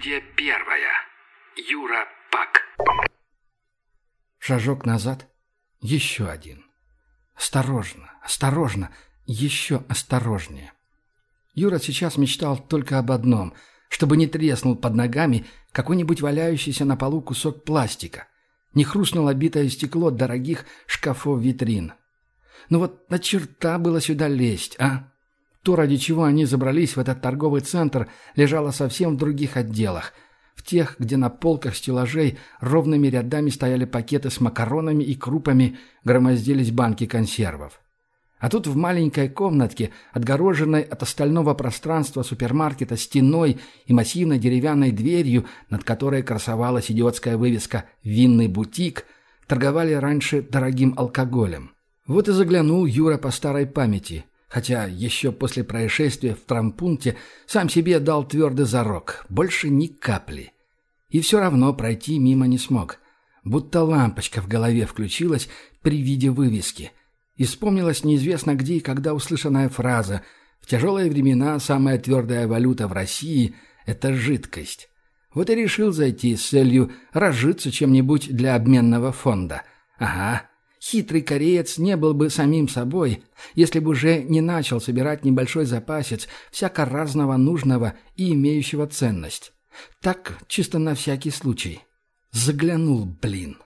Интермедия первая. Юра Пак. Шажок назад. Еще один. Осторожно, осторожно, еще осторожнее. Юра сейчас мечтал только об одном — чтобы не треснул под ногами какой-нибудь валяющийся на полу кусок пластика, не хрустнуло битое стекло дорогих шкафов-витрин. Ну вот на черта было сюда лезть, а? То, ради чего они забрались в этот торговый центр, лежало совсем в других отделах. В тех, где на полках стеллажей ровными рядами стояли пакеты с макаронами и крупами, громоздились банки консервов. А тут в маленькой комнатке, отгороженной от остального пространства супермаркета стеной и массивной деревянной дверью, над которой красовалась идиотская вывеска «Винный бутик», торговали раньше дорогим алкоголем. Вот и заглянул Юра по старой памяти, хотя еще после происшествия в трампунте сам себе дал твердый зарок – больше ни капли. И все равно пройти мимо не смог. Будто лампочка в голове включилась при виде вывески – и вспомнилась неизвестно где и когда услышанная фраза «В тяжелые времена самая твердая валюта в России – это жидкость». Вот и решил зайти с целью разжиться чем-нибудь для обменного фонда. Ага, хитрый кореец не был бы самим собой, если бы уже не начал собирать небольшой запасец всяко разного нужного и имеющего ценность. Так, чисто на всякий случай. Заглянул, блин.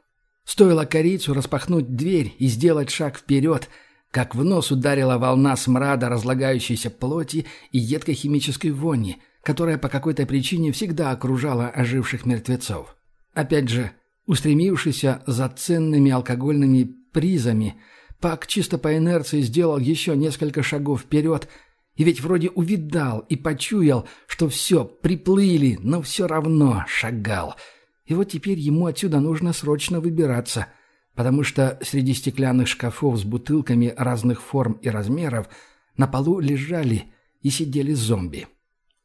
Стоило корейцу распахнуть дверь и сделать шаг вперед, как в нос ударила волна смрада разлагающейся плоти и едкой химической вони, которая по какой-то причине всегда окружала оживших мертвецов. Опять же, устремившийся за ценными алкогольными призами, Пак чисто по инерции сделал еще несколько шагов вперед, и ведь вроде увидал и почуял, что все, приплыли, но все равно шагал — и вот теперь ему отсюда нужно срочно выбираться, потому что среди стеклянных шкафов с бутылками разных форм и размеров на полу лежали и сидели зомби.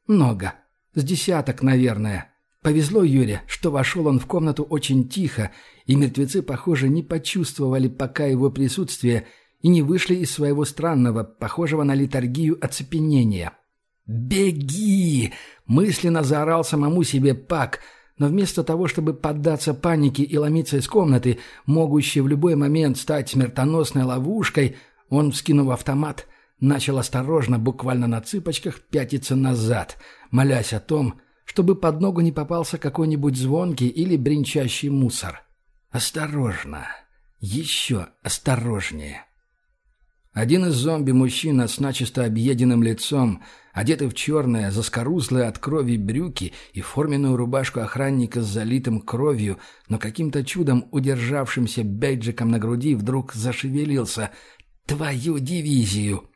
Много. С десяток, наверное. Повезло Юре, что вошел он в комнату очень тихо, и мертвецы, похоже, не почувствовали пока его присутствие и не вышли из своего странного, похожего на литургию оцепенения. «Беги!» — мысленно заорал самому себе Пак — но вместо того, чтобы поддаться панике и ломиться из комнаты, могущей в любой момент стать смертоносной ловушкой, он, вскинув автомат, начал осторожно, буквально на цыпочках, пятиться назад, молясь о том, чтобы под ногу не попался какой-нибудь звонкий или бренчащий мусор. «Осторожно! Еще осторожнее!» Один из зомби-мужчина с начисто объеденным лицом, одетый в черное, заскорузлые от крови брюки и форменную рубашку охранника с залитым кровью, но каким-то чудом удержавшимся бейджиком на груди, вдруг зашевелился. «Твою дивизию!»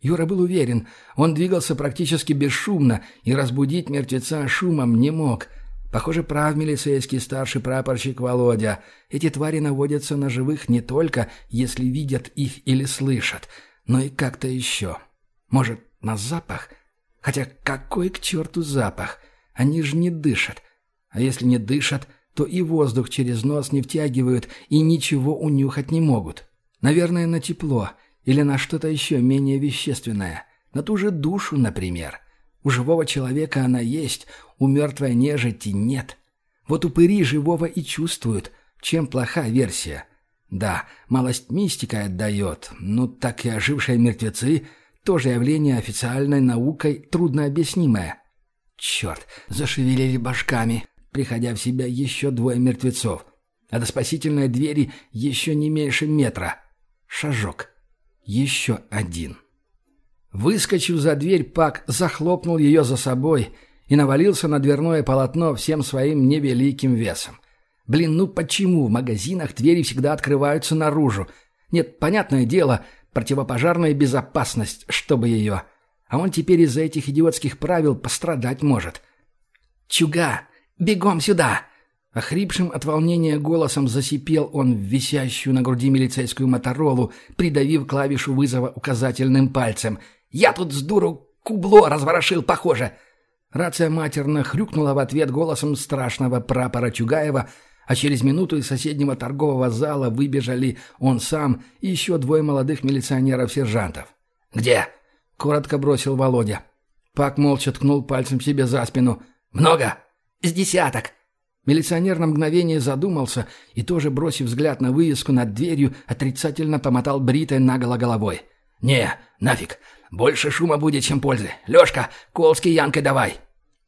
Юра был уверен, он двигался практически бесшумно и разбудить мертвеца шумом не мог – Похоже, прав милицейский старший прапорщик Володя. Эти твари наводятся на живых не только, если видят их или слышат, но и как-то еще. Может, на запах? Хотя какой к черту запах? Они же не дышат. А если не дышат, то и воздух через нос не втягивают и ничего унюхать не могут. Наверное, на тепло или на что-то еще менее вещественное. На ту же душу, например. У живого человека она есть, у мертвой нежити нет. Вот упыри живого и чувствуют, чем плоха версия. Да, малость мистикой отдает, но так и ожившие мертвецы – тоже явление официальной наукой труднообъяснимое. Черт, зашевелили башками, приходя в себя еще двое мертвецов. А до спасительной двери еще не меньше метра. Шажок. Еще один. Выскочив за дверь, Пак захлопнул ее за собой и навалился на дверное полотно всем своим невеликим весом. Блин, ну почему в магазинах двери всегда открываются наружу? Нет, понятное дело, противопожарная безопасность, чтобы ее. А он теперь из-за этих идиотских правил пострадать может. «Чуга! Бегом сюда!» Охрипшим от волнения голосом засипел он в висящую на груди милицейскую моторолу, придавив клавишу вызова указательным пальцем. «Я тут с дуру кубло разворошил, похоже!» Рация матерно хрюкнула в ответ голосом страшного прапора Чугаева, а через минуту из соседнего торгового зала выбежали он сам и еще двое молодых милиционеров-сержантов. «Где?» — коротко бросил Володя. Пак молча ткнул пальцем себе за спину. «Много! С десяток!» Милиционер на мгновение задумался и, тоже бросив взгляд на вывеску над дверью, отрицательно помотал бритой наголо головой. «Не, нафиг! Больше шума будет, чем пользы! Лёшка, Колский Янкой давай!»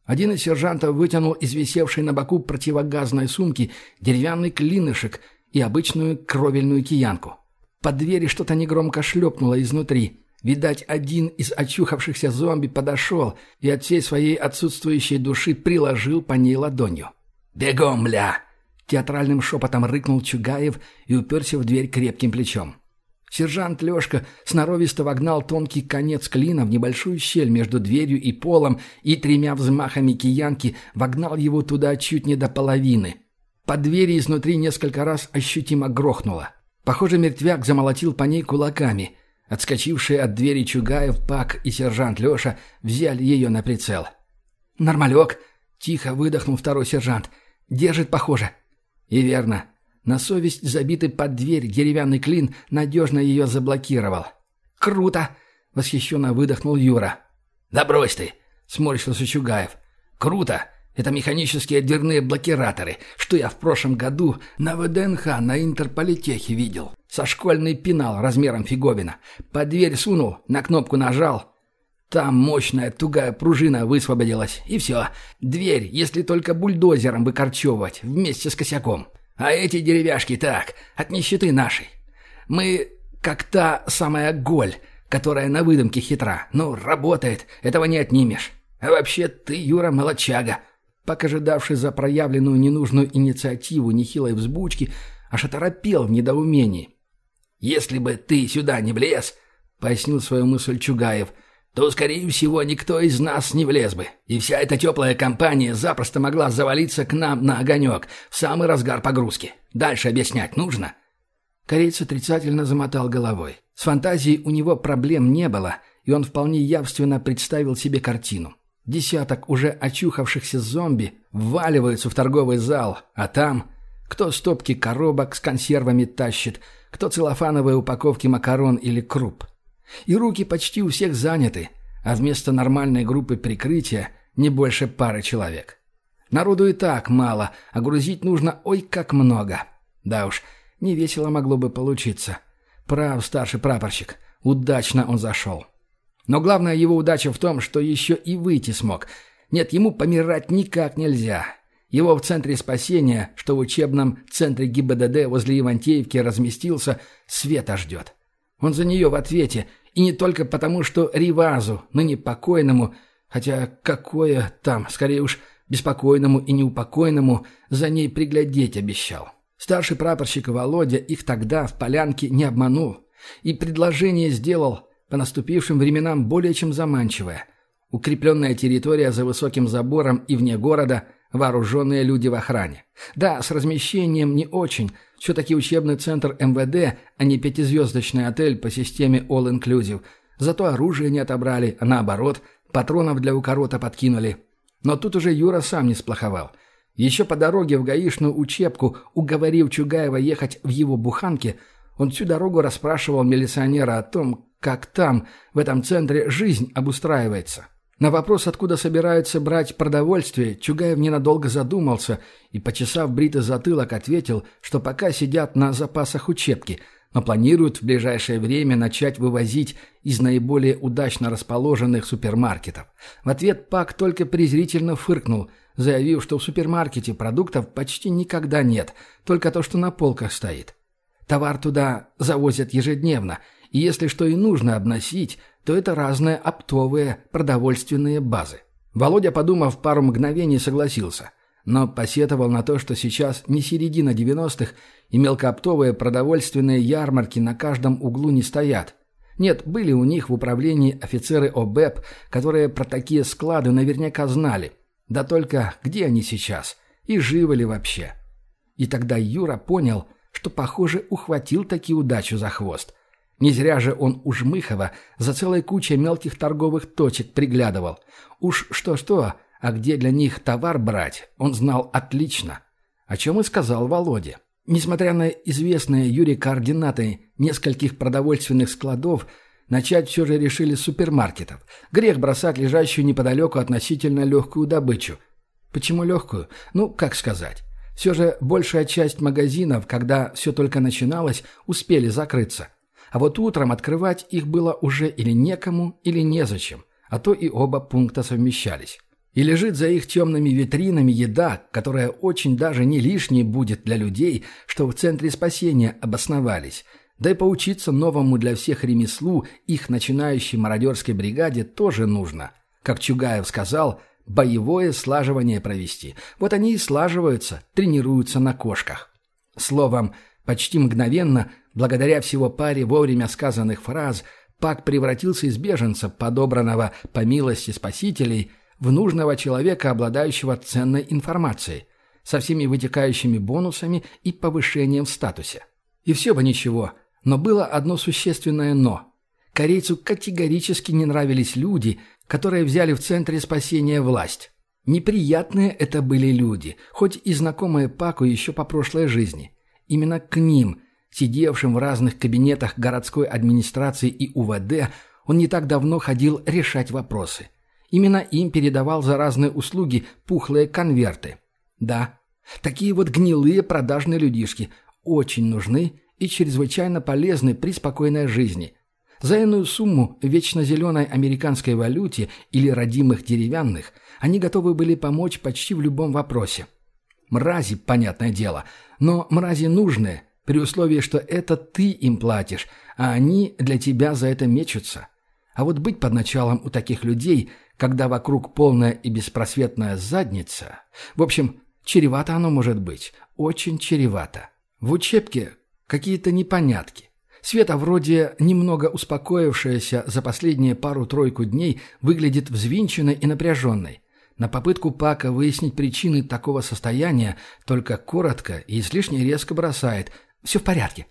Один из сержантов вытянул из висевшей на боку противогазной сумки деревянный клинышек и обычную кровельную киянку. Под двери что-то негромко шлепнуло изнутри. Видать, один из очухавшихся зомби подошел и от всей своей отсутствующей души приложил по ней ладонью. «Бегом, бля!» Театральным шепотом рыкнул Чугаев и уперся в дверь крепким плечом. Сержант Лёшка сноровисто вогнал тонкий конец клина в небольшую щель между дверью и полом и тремя взмахами киянки вогнал его туда чуть не до половины. По двери изнутри несколько раз ощутимо грохнуло. Похоже, мертвяк замолотил по ней кулаками. Отскочившие от двери Чугаев, Пак и сержант Лёша взяли ее на прицел. «Нормалек!» — тихо выдохнул второй сержант. «Держит, похоже». И верно. На совесть забитый под дверь деревянный клин надежно ее заблокировал. «Круто!» — восхищенно выдохнул Юра. «Да брось ты!» — сморщился Чугаев. «Круто! Это механические дверные блокираторы, что я в прошлом году на ВДНХ на Интерполитехе видел. Со школьный пенал размером фиговина. Под дверь сунул, на кнопку нажал. Там мощная тугая пружина высвободилась, и все. Дверь, если только бульдозером выкорчевывать, вместе с косяком. А эти деревяшки так, от нищеты нашей. Мы как та самая голь, которая на выдумке хитра. Ну, работает, этого не отнимешь. А вообще ты, Юра, молочага. Пак, ожидавший за проявленную ненужную инициативу нехилой взбучки, аж оторопел в недоумении. «Если бы ты сюда не влез», — пояснил свою мысль Чугаев, — то, скорее всего, никто из нас не влез бы, и вся эта теплая компания запросто могла завалиться к нам на огонек в самый разгар погрузки. Дальше объяснять нужно?» Кореец отрицательно замотал головой. С фантазией у него проблем не было, и он вполне явственно представил себе картину. Десяток уже очухавшихся зомби вваливаются в торговый зал, а там кто стопки коробок с консервами тащит, кто целлофановые упаковки макарон или круп. И руки почти у всех заняты, а вместо нормальной группы прикрытия не больше пары человек. Народу и так мало, а грузить нужно ой как много. Да уж, не весело могло бы получиться. Прав старший прапорщик, удачно он зашел. Но главная его удача в том, что еще и выйти смог. Нет, ему помирать никак нельзя. Его в центре спасения, что в учебном центре ГИБДД возле Ивантеевки разместился, Света ждет. Он за нее в ответе – и не только потому, что Ривазу, ныне покойному, хотя какое там, скорее уж беспокойному и неупокойному, за ней приглядеть обещал. Старший прапорщик Володя их тогда в полянке не обманул и предложение сделал по наступившим временам более чем заманчивое. Укрепленная территория за высоким забором и вне города, вооруженные люди в охране. Да, с размещением не очень – все-таки учебный центр МВД, а не пятизвездочный отель по системе All Inclusive. Зато оружие не отобрали, а наоборот, патронов для укорота подкинули. Но тут уже Юра сам не сплоховал. Еще по дороге в гаишную учебку, уговорив Чугаева ехать в его буханке, он всю дорогу расспрашивал милиционера о том, как там, в этом центре, жизнь обустраивается. На вопрос, откуда собираются брать продовольствие, Чугаев ненадолго задумался и, почесав бритый затылок, ответил, что пока сидят на запасах учебки, но планируют в ближайшее время начать вывозить из наиболее удачно расположенных супермаркетов. В ответ Пак только презрительно фыркнул, заявив, что в супермаркете продуктов почти никогда нет, только то, что на полках стоит. Товар туда завозят ежедневно, и если что и нужно обносить – то это разные оптовые продовольственные базы. Володя, подумав пару мгновений, согласился, но посетовал на то, что сейчас не середина 90-х, и мелкооптовые продовольственные ярмарки на каждом углу не стоят. Нет, были у них в управлении офицеры ОБЭП, которые про такие склады наверняка знали. Да только где они сейчас? И живы ли вообще? И тогда Юра понял, что, похоже, ухватил таки удачу за хвост – не зря же он у Жмыхова за целой кучей мелких торговых точек приглядывал. Уж что-что, а где для них товар брать, он знал отлично. О чем и сказал Володе. Несмотря на известные Юре координаты нескольких продовольственных складов, начать все же решили с супермаркетов. Грех бросать лежащую неподалеку относительно легкую добычу. Почему легкую? Ну, как сказать. Все же большая часть магазинов, когда все только начиналось, успели закрыться. А вот утром открывать их было уже или некому, или незачем, а то и оба пункта совмещались. И лежит за их темными витринами еда, которая очень даже не лишней будет для людей, что в центре спасения обосновались. Да и поучиться новому для всех ремеслу их начинающей мародерской бригаде тоже нужно. Как Чугаев сказал, боевое слаживание провести. Вот они и слаживаются, тренируются на кошках. Словом, почти мгновенно, благодаря всего паре вовремя сказанных фраз, Пак превратился из беженца, подобранного по милости спасителей – в нужного человека, обладающего ценной информацией, со всеми вытекающими бонусами и повышением в статусе. И все бы ничего, но было одно существенное «но». Корейцу категорически не нравились люди, которые взяли в центре спасения власть. Неприятные это были люди, хоть и знакомые Паку еще по прошлой жизни. Именно к ним, сидевшим в разных кабинетах городской администрации и УВД, он не так давно ходил решать вопросы – Именно им передавал за разные услуги пухлые конверты. Да, такие вот гнилые продажные людишки очень нужны и чрезвычайно полезны при спокойной жизни. За иную сумму вечно зеленой американской валюте или родимых деревянных они готовы были помочь почти в любом вопросе. Мрази, понятное дело, но мрази нужные, при условии, что это ты им платишь, а они для тебя за это мечутся. А вот быть под началом у таких людей когда вокруг полная и беспросветная задница. В общем, чревато оно может быть. Очень чревато. В учебке какие-то непонятки. Света, вроде немного успокоившаяся за последние пару-тройку дней, выглядит взвинченной и напряженной. На попытку Пака выяснить причины такого состояния только коротко и излишне резко бросает. «Все в порядке».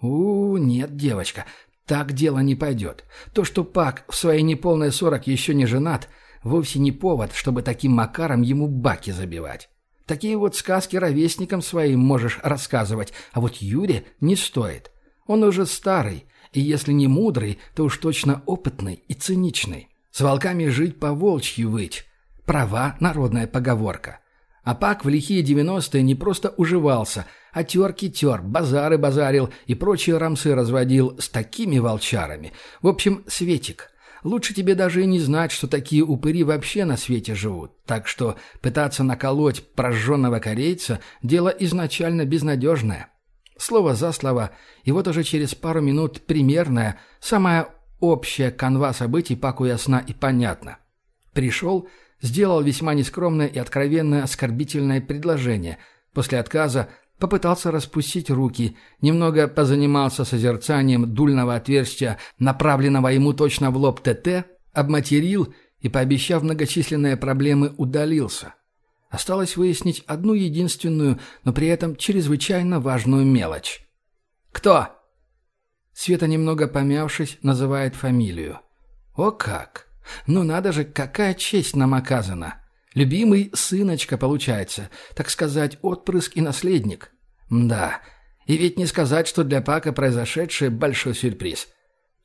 «У, нет, девочка, так дело не пойдет. То, что Пак в свои неполные сорок еще не женат, вовсе не повод, чтобы таким макаром ему баки забивать. Такие вот сказки ровесникам своим можешь рассказывать, а вот Юре не стоит. Он уже старый, и если не мудрый, то уж точно опытный и циничный. С волками жить по волчьи выть. Права народная поговорка. А Пак в лихие девяностые не просто уживался, а терки тер, базары базарил и прочие рамсы разводил с такими волчарами. В общем, Светик, лучше тебе даже и не знать, что такие упыри вообще на свете живут. Так что пытаться наколоть прожженного корейца – дело изначально безнадежное. Слово за слово, и вот уже через пару минут примерная, самая общая канва событий Паку ясна и понятна. Пришел – Сделал весьма нескромное и откровенно оскорбительное предложение. После отказа попытался распустить руки, немного позанимался созерцанием дульного отверстия, направленного ему точно в лоб ТТ, обматерил и, пообещав многочисленные проблемы, удалился. Осталось выяснить одну единственную, но при этом чрезвычайно важную мелочь. «Кто?» Света, немного помявшись, называет фамилию. «О как!» Ну надо же, какая честь нам оказана. Любимый сыночка получается, так сказать, отпрыск и наследник. Да, и ведь не сказать, что для Пака произошедшее большой сюрприз.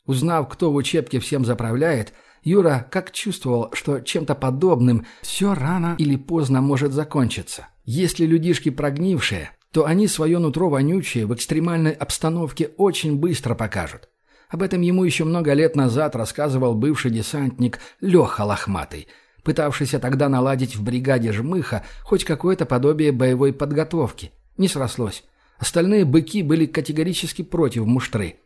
Узнав, кто в учебке всем заправляет, Юра как чувствовал, что чем-то подобным все рано или поздно может закончиться. Если людишки прогнившие, то они свое нутро вонючее в экстремальной обстановке очень быстро покажут. Об этом ему еще много лет назад рассказывал бывший десантник Леха Лохматый, пытавшийся тогда наладить в бригаде Жмыха хоть какое-то подобие боевой подготовки. Не срослось. Остальные быки были категорически против муштры.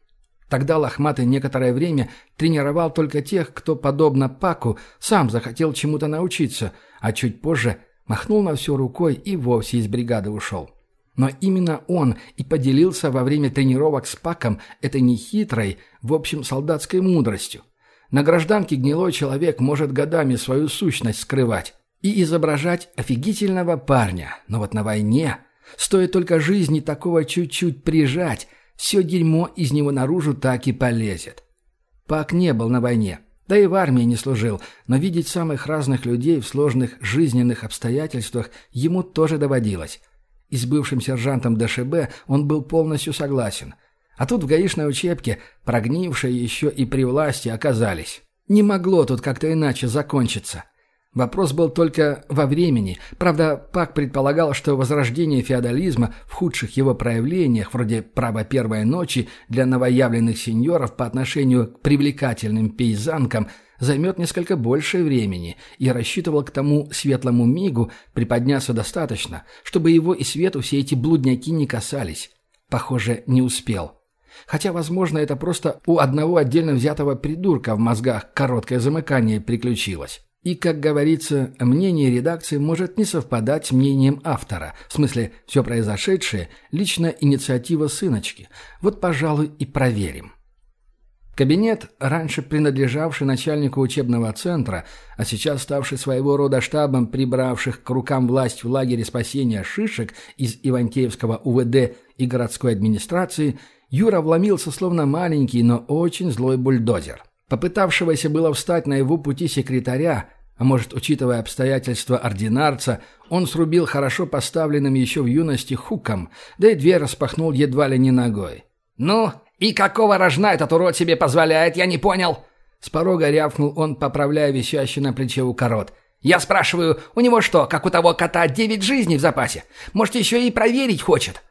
Тогда Лохматый некоторое время тренировал только тех, кто, подобно Паку, сам захотел чему-то научиться, а чуть позже махнул на все рукой и вовсе из бригады ушел. Но именно он и поделился во время тренировок с Паком этой нехитрой, в общем, солдатской мудростью. На гражданке гнилой человек может годами свою сущность скрывать и изображать офигительного парня, но вот на войне стоит только жизни такого чуть-чуть прижать, все дерьмо из него наружу так и полезет. Пак не был на войне, да и в армии не служил, но видеть самых разных людей в сложных жизненных обстоятельствах ему тоже доводилось. И с бывшим сержантом ДШБ он был полностью согласен. А тут в гаишной учебке прогнившие еще и при власти оказались. Не могло тут как-то иначе закончиться. Вопрос был только во времени. Правда, Пак предполагал, что возрождение феодализма в худших его проявлениях, вроде права первой ночи для новоявленных сеньоров по отношению к привлекательным пейзанкам, займет несколько больше времени, и рассчитывал к тому светлому мигу приподняться достаточно, чтобы его и Свету все эти блудняки не касались. Похоже, не успел. Хотя, возможно, это просто у одного отдельно взятого придурка в мозгах короткое замыкание приключилось. И, как говорится, мнение редакции может не совпадать с мнением автора. В смысле, все произошедшее – личная инициатива сыночки. Вот, пожалуй, и проверим. Кабинет, раньше принадлежавший начальнику учебного центра, а сейчас ставший своего рода штабом прибравших к рукам власть в лагере спасения шишек из Ивантеевского УВД и городской администрации, Юра вломился словно маленький, но очень злой бульдозер попытавшегося было встать на его пути секретаря, а может, учитывая обстоятельства ординарца, он срубил хорошо поставленным еще в юности хуком, да и дверь распахнул едва ли не ногой. «Ну, и какого рожна этот урод себе позволяет, я не понял?» С порога рявкнул он, поправляя висящий на плече у корот. «Я спрашиваю, у него что, как у того кота, девять жизней в запасе? Может, еще и проверить хочет?»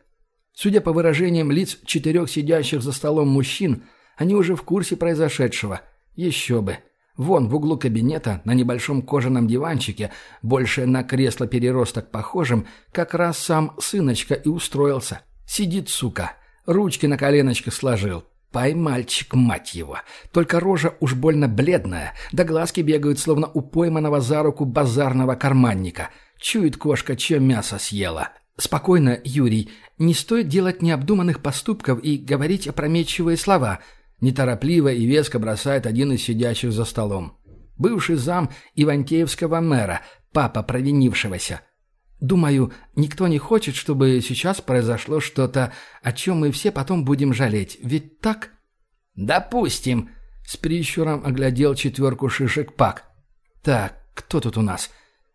Судя по выражениям лиц четырех сидящих за столом мужчин, они уже в курсе произошедшего. Еще бы. Вон в углу кабинета, на небольшом кожаном диванчике, больше на кресло-переросток похожим, как раз сам сыночка и устроился. Сидит, сука. Ручки на коленочках сложил. Поймальчик, мать его. Только рожа уж больно бледная, да глазки бегают, словно у пойманного за руку базарного карманника. Чует кошка, чье мясо съела. Спокойно, Юрий. Не стоит делать необдуманных поступков и говорить опрометчивые слова – Неторопливо и веско бросает один из сидящих за столом. Бывший зам Ивантеевского мэра, папа провинившегося. Думаю, никто не хочет, чтобы сейчас произошло что-то, о чем мы все потом будем жалеть. Ведь так? Допустим. С прищуром оглядел четверку шишек Пак. Так, кто тут у нас?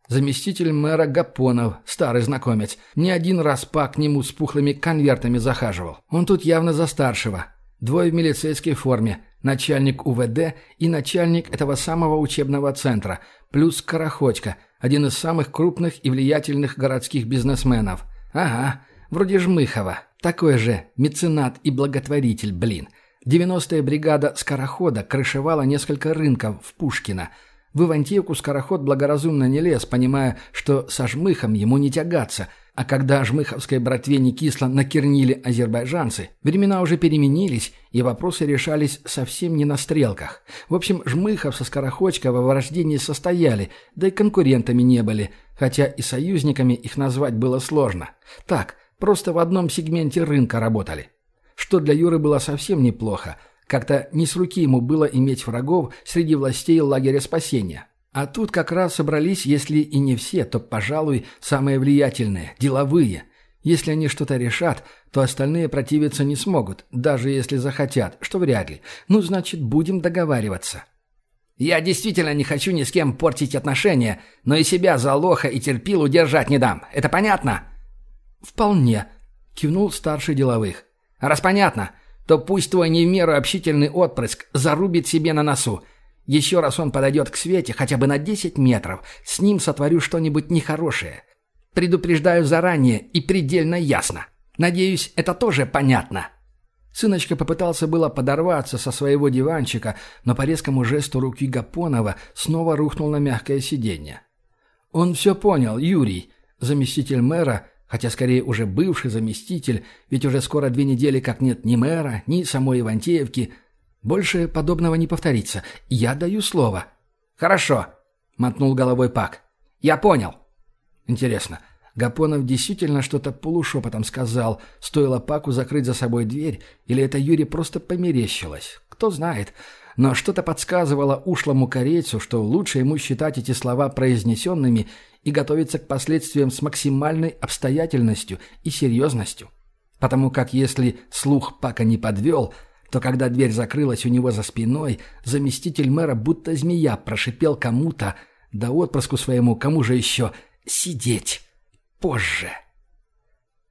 Заместитель мэра Гапонов, старый знакомец. Не один раз Пак к нему с пухлыми конвертами захаживал. Он тут явно за старшего. Двое в милицейской форме, начальник УВД и начальник этого самого учебного центра, плюс Карахотько, один из самых крупных и влиятельных городских бизнесменов. Ага, вроде Жмыхова, такой же меценат и благотворитель, блин. 90-я бригада скорохода крышевала несколько рынков в Пушкино. В Ивантеевку скороход благоразумно не лез, понимая, что со Жмыхом ему не тягаться – а когда жмыховской братве не кисло накернили азербайджанцы, времена уже переменились, и вопросы решались совсем не на стрелках. В общем, Жмыхов со Скорохочко во врождении состояли, да и конкурентами не были, хотя и союзниками их назвать было сложно. Так, просто в одном сегменте рынка работали. Что для Юры было совсем неплохо. Как-то не с руки ему было иметь врагов среди властей лагеря спасения. А тут как раз собрались, если и не все, то, пожалуй, самые влиятельные, деловые. Если они что-то решат, то остальные противиться не смогут, даже если захотят, что вряд ли. Ну, значит, будем договариваться. Я действительно не хочу ни с кем портить отношения, но и себя за лоха и терпил удержать не дам. Это понятно? Вполне, кивнул старший деловых. Раз понятно, то пусть твой не в меру общительный отпрыск зарубит себе на носу. Еще раз он подойдет к Свете хотя бы на 10 метров, с ним сотворю что-нибудь нехорошее. Предупреждаю заранее и предельно ясно. Надеюсь, это тоже понятно». Сыночка попытался было подорваться со своего диванчика, но по резкому жесту руки Гапонова снова рухнул на мягкое сиденье. «Он все понял, Юрий», заместитель мэра, хотя скорее уже бывший заместитель, ведь уже скоро две недели как нет ни мэра, ни самой Ивантеевки – больше подобного не повторится. Я даю слово». «Хорошо», — мотнул головой Пак. «Я понял». «Интересно, Гапонов действительно что-то полушепотом сказал, стоило Паку закрыть за собой дверь, или это Юре просто померещилось? Кто знает. Но что-то подсказывало ушлому корейцу, что лучше ему считать эти слова произнесенными и готовиться к последствиям с максимальной обстоятельностью и серьезностью. Потому как если слух Пака не подвел — то когда дверь закрылась у него за спиной, заместитель мэра будто змея прошипел кому-то, да отпрыску своему, кому же еще, сидеть. Позже.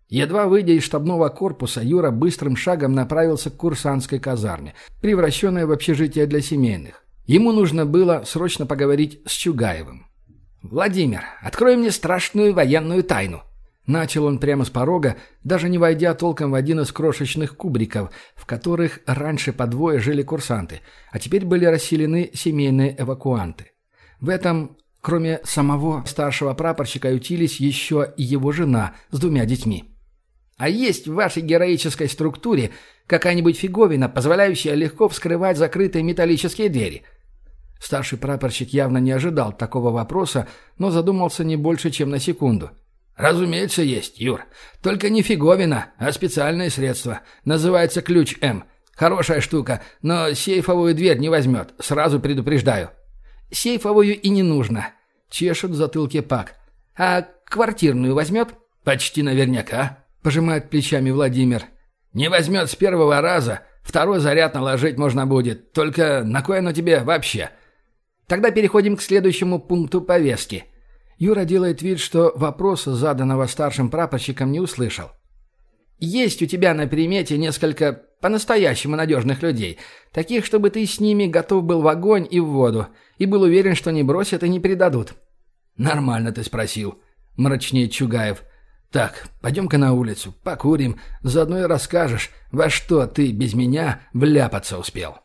Едва выйдя из штабного корпуса, Юра быстрым шагом направился к курсантской казарме, превращенной в общежитие для семейных. Ему нужно было срочно поговорить с Чугаевым. Владимир, открой мне страшную военную тайну». Начал он прямо с порога, даже не войдя толком в один из крошечных кубриков, в которых раньше по двое жили курсанты, а теперь были расселены семейные эвакуанты. В этом, кроме самого старшего прапорщика, ютились еще и его жена с двумя детьми. А есть в вашей героической структуре какая-нибудь фиговина, позволяющая легко вскрывать закрытые металлические двери? Старший прапорщик явно не ожидал такого вопроса, но задумался не больше, чем на секунду. «Разумеется, есть, Юр. Только не фиговина, а специальное средство. Называется ключ М. Хорошая штука, но сейфовую дверь не возьмет, сразу предупреждаю». «Сейфовую и не нужно», — чешет в затылке Пак. «А квартирную возьмет?» «Почти наверняка», — пожимает плечами Владимир. «Не возьмет с первого раза, второй заряд наложить можно будет. Только на кое оно тебе вообще?» Тогда переходим к следующему пункту повестки. Юра делает вид, что вопроса, заданного старшим прапорщиком, не услышал. Есть у тебя на примете несколько по-настоящему надежных людей, таких, чтобы ты с ними готов был в огонь и в воду, и был уверен, что не бросят и не предадут. «Нормально ты спросил», — мрачнеет Чугаев. «Так, пойдем-ка на улицу, покурим, заодно и расскажешь, во что ты без меня вляпаться успел».